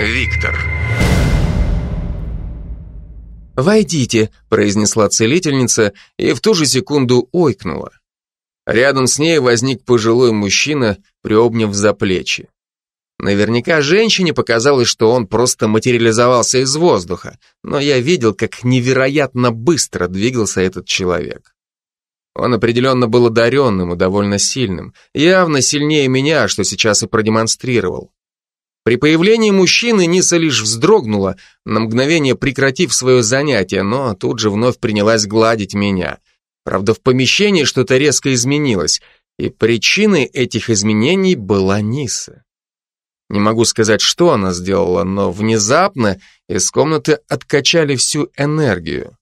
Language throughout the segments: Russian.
Виктор. «Войдите», — произнесла целительница и в ту же секунду ойкнула. Рядом с ней возник пожилой мужчина, приобняв за плечи. Наверняка женщине показалось, что он просто материализовался из воздуха, но я видел, как невероятно быстро двигался этот человек. Он определенно был одаренным и довольно сильным, явно сильнее меня, что сейчас и продемонстрировал. При появлении мужчины Ниса лишь вздрогнула, на мгновение прекратив свое занятие, но тут же вновь принялась гладить меня. Правда, в помещении что-то резко изменилось, и причиной этих изменений была Ниса. Не могу сказать, что она сделала, но внезапно из комнаты откачали всю энергию.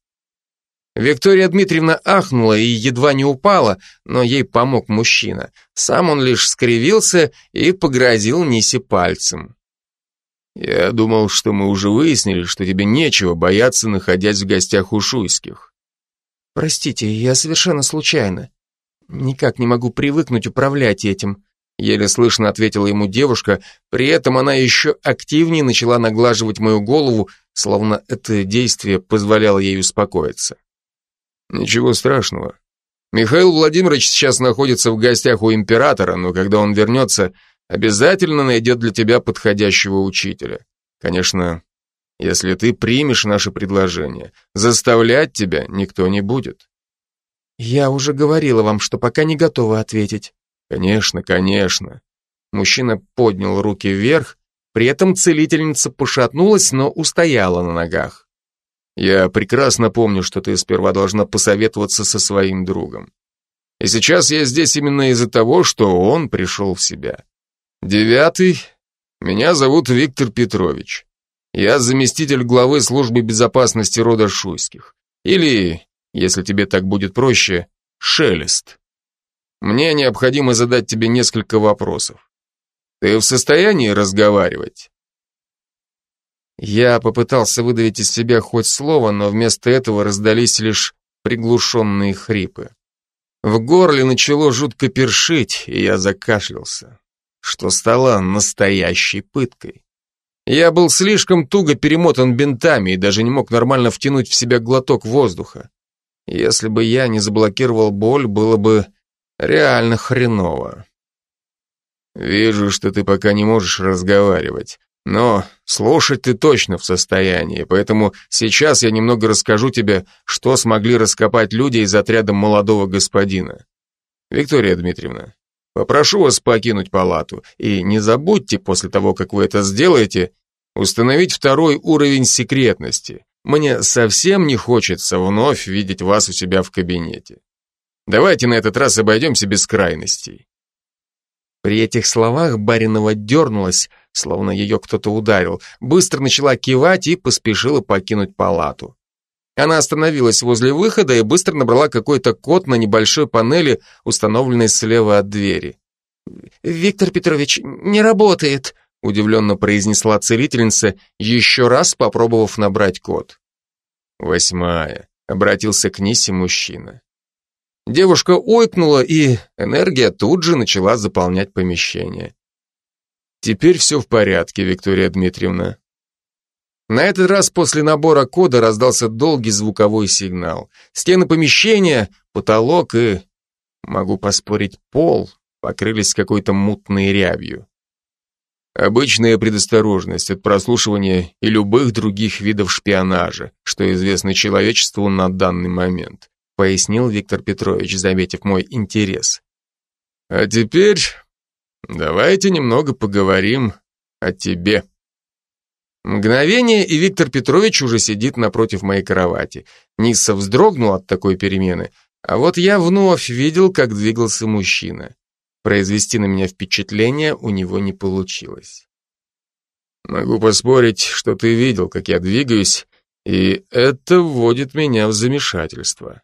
Виктория Дмитриевна ахнула и едва не упала, но ей помог мужчина. Сам он лишь скривился и погрозил Нисе пальцем. «Я думал, что мы уже выяснили, что тебе нечего бояться, находясь в гостях у Шуйских». «Простите, я совершенно случайно. Никак не могу привыкнуть управлять этим», еле слышно ответила ему девушка, при этом она еще активнее начала наглаживать мою голову, словно это действие позволяло ей успокоиться. Ничего страшного. Михаил Владимирович сейчас находится в гостях у императора, но когда он вернется, обязательно найдет для тебя подходящего учителя. Конечно, если ты примешь наше предложение, заставлять тебя никто не будет. Я уже говорила вам, что пока не готова ответить. Конечно, конечно. Мужчина поднял руки вверх, при этом целительница пошатнулась, но устояла на ногах. Я прекрасно помню, что ты сперва должна посоветоваться со своим другом. И сейчас я здесь именно из-за того, что он пришел в себя. Девятый. Меня зовут Виктор Петрович. Я заместитель главы службы безопасности рода Шуйских. Или, если тебе так будет проще, Шелест. Мне необходимо задать тебе несколько вопросов. Ты в состоянии разговаривать? Я попытался выдавить из себя хоть слово, но вместо этого раздались лишь приглушенные хрипы. В горле начало жутко першить, и я закашлялся, что стало настоящей пыткой. Я был слишком туго перемотан бинтами и даже не мог нормально втянуть в себя глоток воздуха. Если бы я не заблокировал боль, было бы реально хреново. Вижу, что ты пока не можешь разговаривать. Но слушать ты точно в состоянии, поэтому сейчас я немного расскажу тебе, что смогли раскопать люди из отряда молодого господина. Виктория Дмитриевна, попрошу вас покинуть палату, и не забудьте после того, как вы это сделаете, установить второй уровень секретности. Мне совсем не хочется вновь видеть вас у себя в кабинете. Давайте на этот раз обойдемся без крайностей. При этих словах Баринова дернулась, словно ее кто-то ударил, быстро начала кивать и поспешила покинуть палату. Она остановилась возле выхода и быстро набрала какой-то код на небольшой панели, установленной слева от двери. «Виктор Петрович, не работает», удивленно произнесла целительница, еще раз попробовав набрать код. «Восьмая», — обратился к Нисе мужчина. Девушка ойкнула, и энергия тут же начала заполнять помещение. Теперь все в порядке, Виктория Дмитриевна. На этот раз после набора кода раздался долгий звуковой сигнал. Стены помещения, потолок и, могу поспорить, пол покрылись какой-то мутной рябью. Обычная предосторожность от прослушивания и любых других видов шпионажа, что известно человечеству на данный момент, пояснил Виктор Петрович, заметив мой интерес. А теперь Давайте немного поговорим о тебе. Мгновение, и Виктор Петрович уже сидит напротив моей кровати. Нисса вздрогнул от такой перемены, а вот я вновь видел, как двигался мужчина. Произвести на меня впечатление у него не получилось. Могу поспорить, что ты видел, как я двигаюсь, и это вводит меня в замешательство.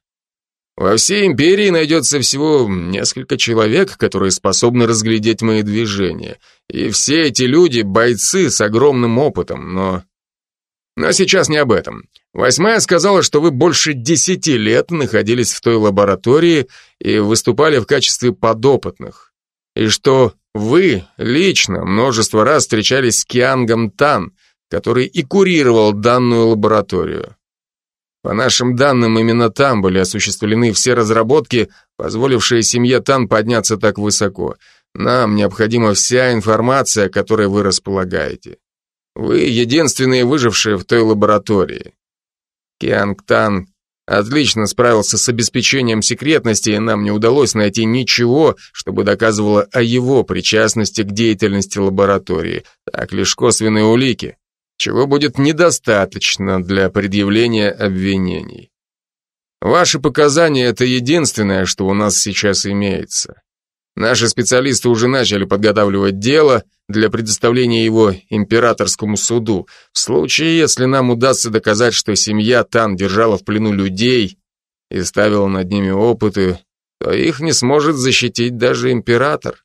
Во всей империи найдется всего несколько человек, которые способны разглядеть мои движения. И все эти люди — бойцы с огромным опытом, но... Но сейчас не об этом. Восьмая сказала, что вы больше десяти лет находились в той лаборатории и выступали в качестве подопытных. И что вы лично множество раз встречались с Киангом Тан, который и курировал данную лабораторию. По нашим данным, именно там были осуществлены все разработки, позволившие семье Тан подняться так высоко. Нам необходима вся информация, которой вы располагаете. Вы единственные выжившие в той лаборатории. Кианг Тан отлично справился с обеспечением секретности, и нам не удалось найти ничего, чтобы доказывало о его причастности к деятельности лаборатории, так лишь косвенные улики чего будет недостаточно для предъявления обвинений. Ваши показания – это единственное, что у нас сейчас имеется. Наши специалисты уже начали подготавливать дело для предоставления его императорскому суду. В случае, если нам удастся доказать, что семья Тан держала в плену людей и ставила над ними опыты, то их не сможет защитить даже император.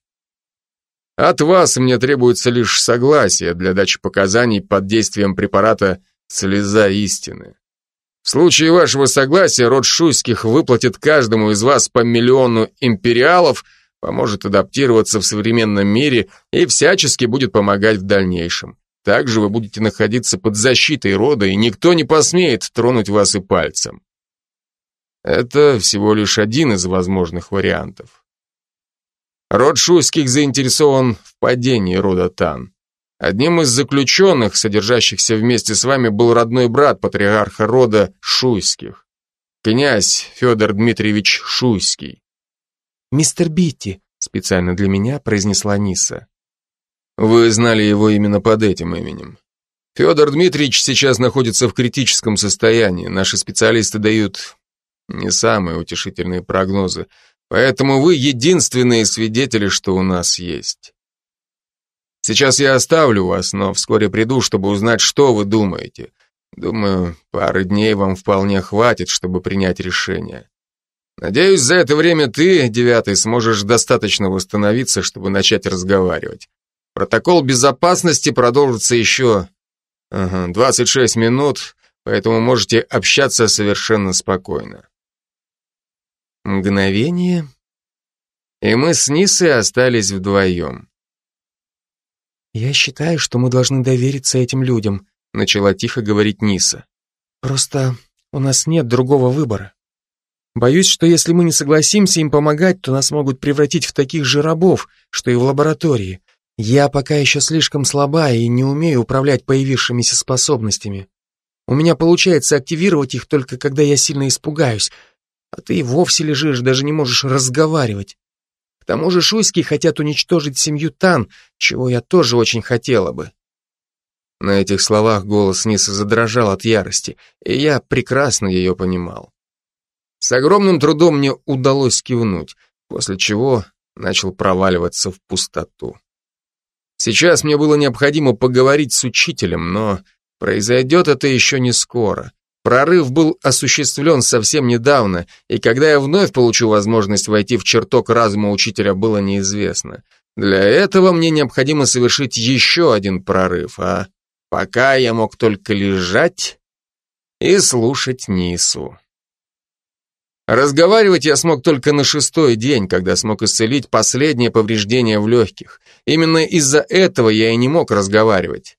От вас мне требуется лишь согласие для дачи показаний под действием препарата «Слеза истины». В случае вашего согласия род Шуйских выплатит каждому из вас по миллиону империалов, поможет адаптироваться в современном мире и всячески будет помогать в дальнейшем. Также вы будете находиться под защитой рода, и никто не посмеет тронуть вас и пальцем. Это всего лишь один из возможных вариантов. Род Шуйских заинтересован в падении рода Тан. Одним из заключенных, содержащихся вместе с вами, был родной брат патриарха рода Шуйских, князь Федор Дмитриевич Шуйский. «Мистер Битти», специально для меня произнесла Ниса. Вы знали его именно под этим именем. Федор Дмитриевич сейчас находится в критическом состоянии. Наши специалисты дают не самые утешительные прогнозы. Поэтому вы единственные свидетели, что у нас есть. Сейчас я оставлю вас, но вскоре приду, чтобы узнать, что вы думаете. Думаю, пары дней вам вполне хватит, чтобы принять решение. Надеюсь, за это время ты, девятый, сможешь достаточно восстановиться, чтобы начать разговаривать. Протокол безопасности продолжится еще ага, 26 минут, поэтому можете общаться совершенно спокойно. Мгновение, и мы с Нисой остались вдвоем. «Я считаю, что мы должны довериться этим людям», начала тихо говорить Ниса. «Просто у нас нет другого выбора. Боюсь, что если мы не согласимся им помогать, то нас могут превратить в таких же рабов, что и в лаборатории. Я пока еще слишком слаба и не умею управлять появившимися способностями. У меня получается активировать их только когда я сильно испугаюсь, а ты и вовсе лежишь, даже не можешь разговаривать. К тому же шуйские хотят уничтожить семью Тан, чего я тоже очень хотела бы. На этих словах голос Ниса задрожал от ярости, и я прекрасно ее понимал. С огромным трудом мне удалось кивнуть, после чего начал проваливаться в пустоту. Сейчас мне было необходимо поговорить с учителем, но произойдет это еще не скоро. Прорыв был осуществлен совсем недавно, и когда я вновь получу возможность войти в чертог разума учителя, было неизвестно. Для этого мне необходимо совершить еще один прорыв, а пока я мог только лежать и слушать Нису. Разговаривать я смог только на шестой день, когда смог исцелить последнее повреждение в легких. Именно из-за этого я и не мог разговаривать.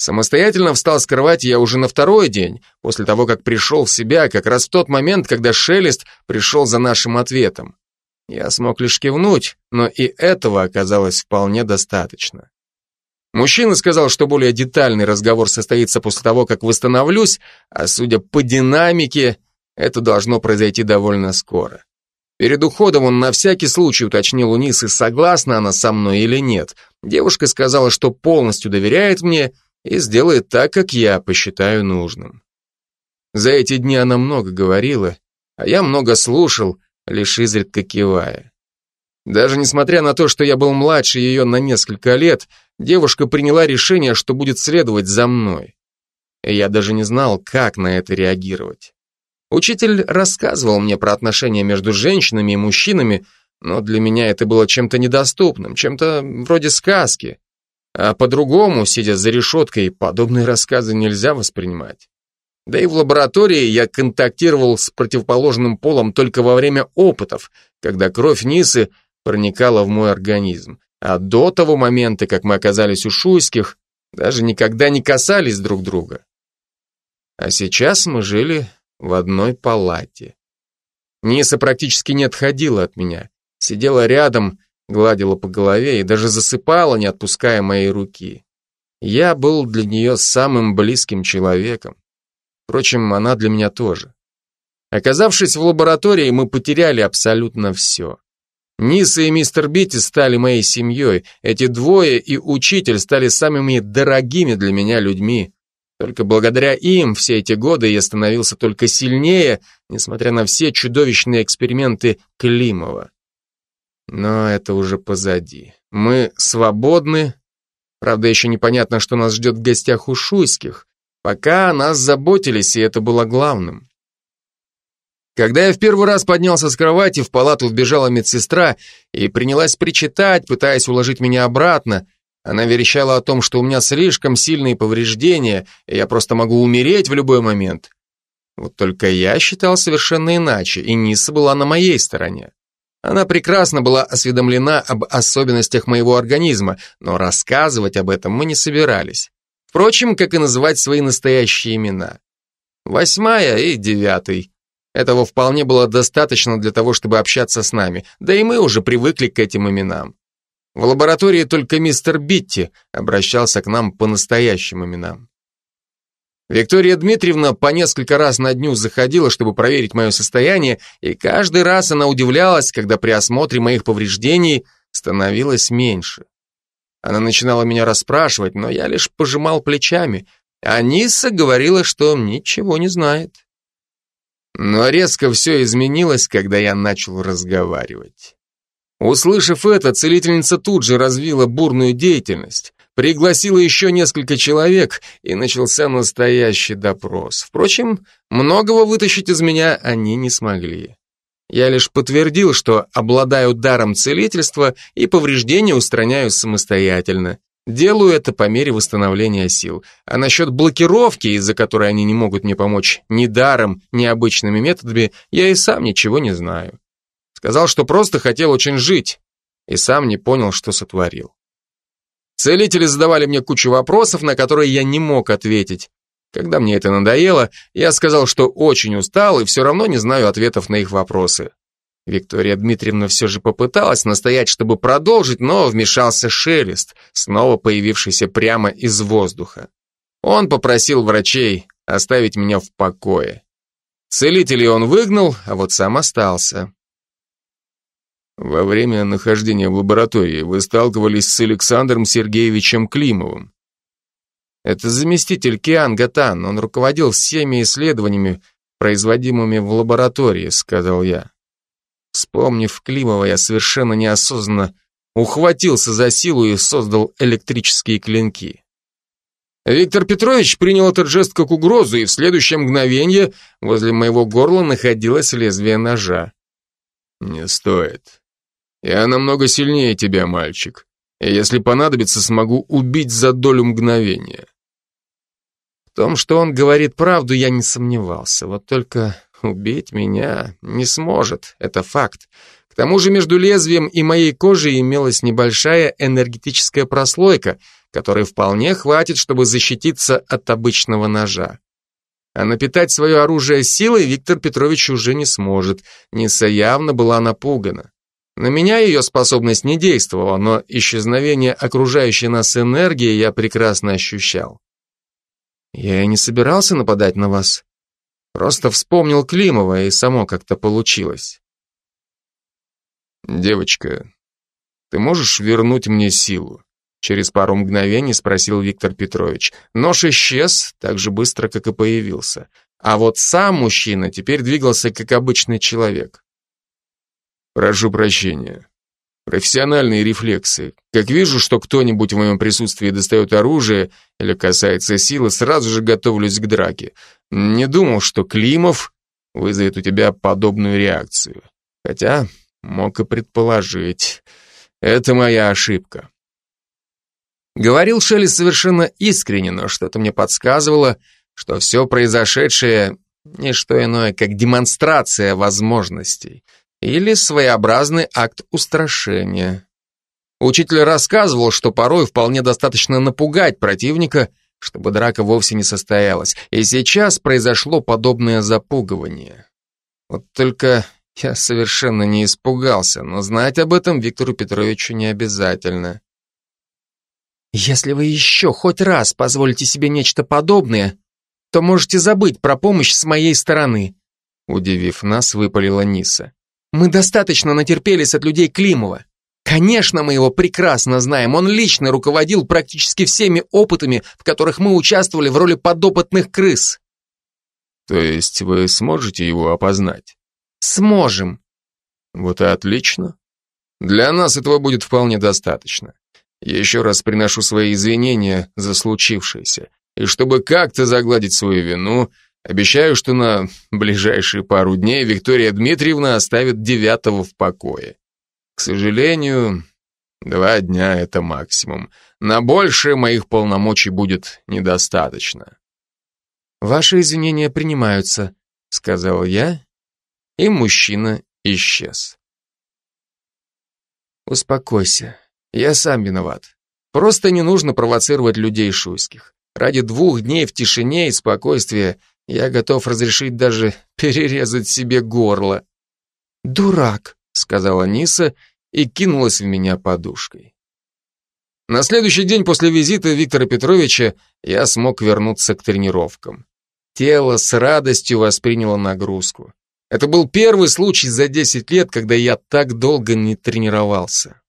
Самостоятельно встал с кровати я уже на второй день, после того, как пришел в себя, как раз в тот момент, когда Шелест пришел за нашим ответом. Я смог лишь кивнуть, но и этого оказалось вполне достаточно. Мужчина сказал, что более детальный разговор состоится после того, как восстановлюсь, а судя по динамике, это должно произойти довольно скоро. Перед уходом он на всякий случай уточнил у Нисы, согласна она со мной или нет. Девушка сказала, что полностью доверяет мне и сделает так, как я посчитаю нужным. За эти дни она много говорила, а я много слушал, лишь изредка кивая. Даже несмотря на то, что я был младше ее на несколько лет, девушка приняла решение, что будет следовать за мной. Я даже не знал, как на это реагировать. Учитель рассказывал мне про отношения между женщинами и мужчинами, но для меня это было чем-то недоступным, чем-то вроде сказки. А по-другому, сидя за решеткой, подобные рассказы нельзя воспринимать. Да и в лаборатории я контактировал с противоположным полом только во время опытов, когда кровь Нисы проникала в мой организм. А до того момента, как мы оказались у Шуйских, даже никогда не касались друг друга. А сейчас мы жили в одной палате. Ниса практически не отходила от меня, сидела рядом, гладила по голове и даже засыпала, не отпуская моей руки. Я был для нее самым близким человеком. Впрочем, она для меня тоже. Оказавшись в лаборатории, мы потеряли абсолютно все. Ниса и мистер Битти стали моей семьей. Эти двое и учитель стали самыми дорогими для меня людьми. Только благодаря им все эти годы я становился только сильнее, несмотря на все чудовищные эксперименты Климова. Но это уже позади. Мы свободны. Правда, еще непонятно, что нас ждет в гостях у Шуйских. Пока о нас заботились, и это было главным. Когда я в первый раз поднялся с кровати, в палату вбежала медсестра и принялась причитать, пытаясь уложить меня обратно. Она верещала о том, что у меня слишком сильные повреждения, и я просто могу умереть в любой момент. Вот только я считал совершенно иначе, и Ниса была на моей стороне. Она прекрасно была осведомлена об особенностях моего организма, но рассказывать об этом мы не собирались. Впрочем, как и называть свои настоящие имена. Восьмая и девятый. Этого вполне было достаточно для того, чтобы общаться с нами, да и мы уже привыкли к этим именам. В лаборатории только мистер Битти обращался к нам по настоящим именам. Виктория Дмитриевна по несколько раз на дню заходила, чтобы проверить мое состояние, и каждый раз она удивлялась, когда при осмотре моих повреждений становилось меньше. Она начинала меня расспрашивать, но я лишь пожимал плечами, а Нисса говорила, что ничего не знает. Но резко все изменилось, когда я начал разговаривать. Услышав это, целительница тут же развила бурную деятельность, пригласила еще несколько человек, и начался настоящий допрос. Впрочем, многого вытащить из меня они не смогли. Я лишь подтвердил, что обладаю даром целительства и повреждения устраняю самостоятельно. Делаю это по мере восстановления сил. А насчет блокировки, из-за которой они не могут мне помочь ни даром, ни обычными методами, я и сам ничего не знаю. Сказал, что просто хотел очень жить, и сам не понял, что сотворил. Целители задавали мне кучу вопросов, на которые я не мог ответить. Когда мне это надоело, я сказал, что очень устал и все равно не знаю ответов на их вопросы. Виктория Дмитриевна все же попыталась настоять, чтобы продолжить, но вмешался шелест, снова появившийся прямо из воздуха. Он попросил врачей оставить меня в покое. Целителей он выгнал, а вот сам остался. Во время нахождения в лаборатории вы сталкивались с Александром Сергеевичем Климовым. Это заместитель Киан Гатан, он руководил всеми исследованиями, производимыми в лаборатории, сказал я. Вспомнив Климова, я совершенно неосознанно ухватился за силу и создал электрические клинки. Виктор Петрович принял этот жест как угрозу, и в следующее мгновение возле моего горла находилось лезвие ножа. «Не стоит. Я намного сильнее тебя, мальчик, и если понадобится, смогу убить за долю мгновения». В том, что он говорит правду, я не сомневался, вот только Убить меня не сможет, это факт. К тому же между лезвием и моей кожей имелась небольшая энергетическая прослойка, которой вполне хватит, чтобы защититься от обычного ножа. А напитать свое оружие силой Виктор Петрович уже не сможет. Ниса явно была напугана. На меня ее способность не действовала, но исчезновение окружающей нас энергии я прекрасно ощущал. Я и не собирался нападать на вас. Просто вспомнил Климова, и само как-то получилось. «Девочка, ты можешь вернуть мне силу?» Через пару мгновений спросил Виктор Петрович. Нож исчез так же быстро, как и появился. А вот сам мужчина теперь двигался как обычный человек. «Прошу прощения. Профессиональные рефлексы. Как вижу, что кто-нибудь в моем присутствии достает оружие или касается силы, сразу же готовлюсь к драке. Не думал, что Климов вызовет у тебя подобную реакцию. Хотя мог и предположить. Это моя ошибка. Говорил Шелли совершенно искренне, но что-то мне подсказывало, что все произошедшее не что иное, как демонстрация возможностей или своеобразный акт устрашения. Учитель рассказывал, что порой вполне достаточно напугать противника, чтобы драка вовсе не состоялась. И сейчас произошло подобное запугивание. Вот только я совершенно не испугался, но знать об этом Виктору Петровичу не обязательно. Если вы еще хоть раз позволите себе нечто подобное, то можете забыть про помощь с моей стороны. Удивив нас, выпалила Ниса. Мы достаточно натерпелись от людей Климова. Конечно, мы его прекрасно знаем. Он лично руководил практически всеми опытами, в которых мы участвовали в роли подопытных крыс. То есть вы сможете его опознать? Сможем. Вот и отлично. Для нас этого будет вполне достаточно. Еще раз приношу свои извинения за случившееся. И чтобы как-то загладить свою вину, обещаю, что на ближайшие пару дней Виктория Дмитриевна оставит девятого в покое. К сожалению, два дня — это максимум. На больше моих полномочий будет недостаточно. «Ваши извинения принимаются», — сказал я, и мужчина исчез. «Успокойся, я сам виноват. Просто не нужно провоцировать людей шуйских. Ради двух дней в тишине и спокойствии я готов разрешить даже перерезать себе горло. «Дурак», — сказала Ниса и кинулась в меня подушкой. На следующий день после визита Виктора Петровича я смог вернуться к тренировкам. Тело с радостью восприняло нагрузку. Это был первый случай за 10 лет, когда я так долго не тренировался.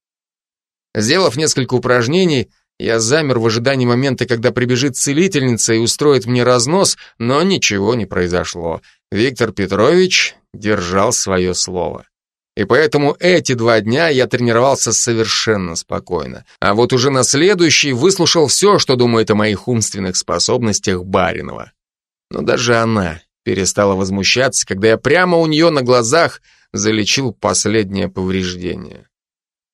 Сделав несколько упражнений, я замер в ожидании момента, когда прибежит целительница и устроит мне разнос, но ничего не произошло. Виктор Петрович держал свое слово. И поэтому эти два дня я тренировался совершенно спокойно. А вот уже на следующий выслушал все, что думает о моих умственных способностях Баринова. Но даже она перестала возмущаться, когда я прямо у нее на глазах залечил последнее повреждение.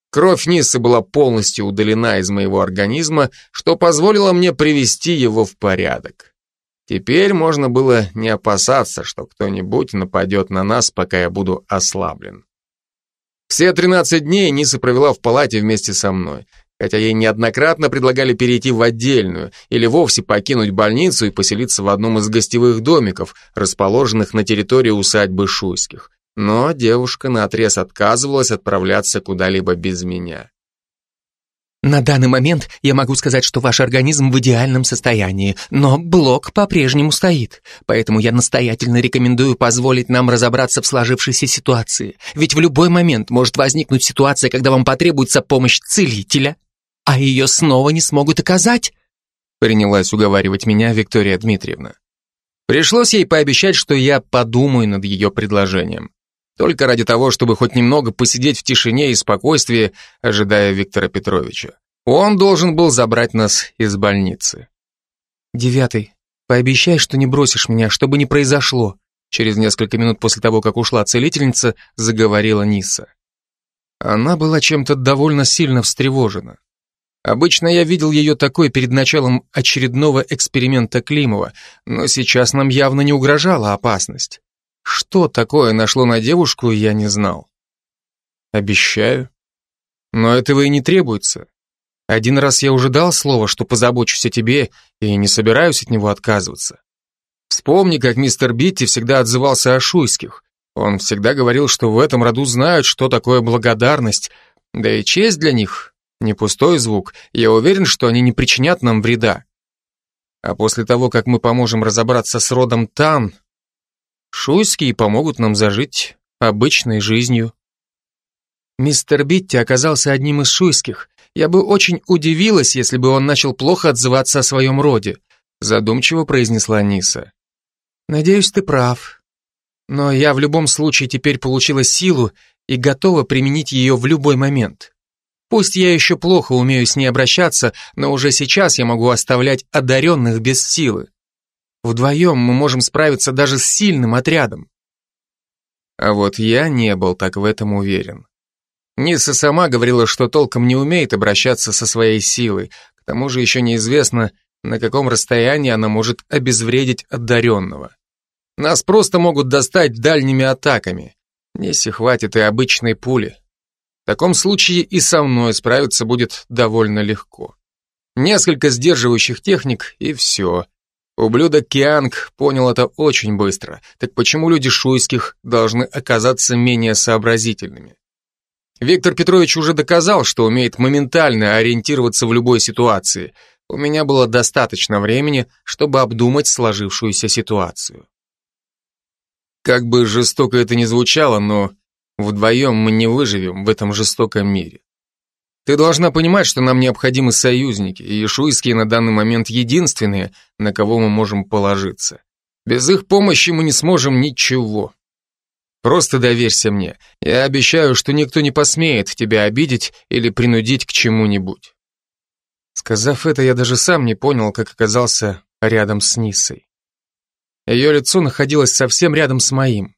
Кровь Нисы была полностью удалена из моего организма, что позволило мне привести его в порядок. Теперь можно было не опасаться, что кто-нибудь нападет на нас, пока я буду ослаблен. Все 13 дней Ниса провела в палате вместе со мной, хотя ей неоднократно предлагали перейти в отдельную или вовсе покинуть больницу и поселиться в одном из гостевых домиков, расположенных на территории усадьбы Шуйских. Но девушка наотрез отказывалась отправляться куда-либо без меня. На данный момент я могу сказать, что ваш организм в идеальном состоянии, но блок по-прежнему стоит. Поэтому я настоятельно рекомендую позволить нам разобраться в сложившейся ситуации. Ведь в любой момент может возникнуть ситуация, когда вам потребуется помощь целителя, а ее снова не смогут оказать. Принялась уговаривать меня Виктория Дмитриевна. Пришлось ей пообещать, что я подумаю над ее предложением. Только ради того, чтобы хоть немного посидеть в тишине и спокойствии, ожидая Виктора Петровича. Он должен был забрать нас из больницы. «Девятый, пообещай, что не бросишь меня, чтобы не произошло», через несколько минут после того, как ушла целительница, заговорила Ниса. Она была чем-то довольно сильно встревожена. Обычно я видел ее такой перед началом очередного эксперимента Климова, но сейчас нам явно не угрожала опасность. Что такое нашло на девушку, я не знал. Обещаю. Но этого и не требуется. Один раз я уже дал слово, что позабочусь о тебе, и не собираюсь от него отказываться. Вспомни, как мистер Битти всегда отзывался о шуйских. Он всегда говорил, что в этом роду знают, что такое благодарность, да и честь для них — не пустой звук. Я уверен, что они не причинят нам вреда. А после того, как мы поможем разобраться с родом Тан, Шуйские помогут нам зажить обычной жизнью. Мистер Битти оказался одним из шуйских. Я бы очень удивилась, если бы он начал плохо отзываться о своем роде, задумчиво произнесла Ниса. Надеюсь, ты прав. Но я в любом случае теперь получила силу и готова применить ее в любой момент. Пусть я еще плохо умею с ней обращаться, но уже сейчас я могу оставлять одаренных без силы. Вдвоем мы можем справиться даже с сильным отрядом. А вот я не был так в этом уверен. Ниса сама говорила, что толком не умеет обращаться со своей силой, к тому же еще неизвестно, на каком расстоянии она может обезвредить одаренного. Нас просто могут достать дальними атаками. Нисе хватит и обычной пули. таком случае и со мной справиться будет довольно легко. Несколько сдерживающих техник и все. Ублюдок Кианг понял это очень быстро. Так почему люди шуйских должны оказаться менее сообразительными? Виктор Петрович уже доказал, что умеет моментально ориентироваться в любой ситуации. У меня было достаточно времени, чтобы обдумать сложившуюся ситуацию. Как бы жестоко это ни звучало, но Вдвоем мы не выживем в этом жестоком мире. Ты должна понимать, что нам необходимы союзники, и шуйские на данный момент единственные, на кого мы можем положиться. Без их помощи мы не сможем ничего. Просто доверься мне. Я обещаю, что никто не посмеет тебя обидеть или принудить к чему-нибудь. Сказав это, я даже сам не понял, как оказался рядом с Нисой. Ее лицо находилось совсем рядом с моим.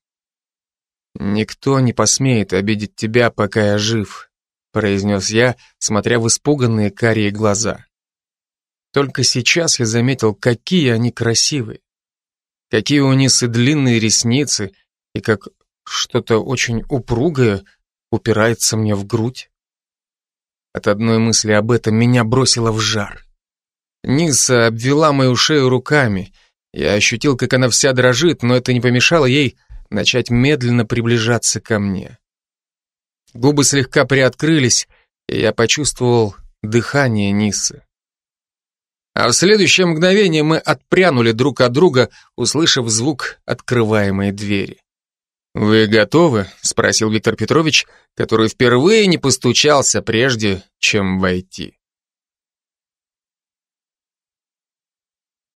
«Никто не посмеет обидеть тебя, пока я жив», произнес я, смотря в испуганные карие глаза. Только сейчас я заметил, какие они красивые. Какие у Нисы длинные ресницы, и как что-то очень упругое упирается мне в грудь. От одной мысли об этом меня бросило в жар. Ниса обвела мою шею руками. Я ощутил, как она вся дрожит, но это не помешало ей начать медленно приближаться ко мне. Губы слегка приоткрылись, и я почувствовал дыхание Нисы. А в следующее мгновение мы отпрянули друг от друга, услышав звук открываемой двери. «Вы готовы?» — спросил Виктор Петрович, который впервые не постучался прежде, чем войти.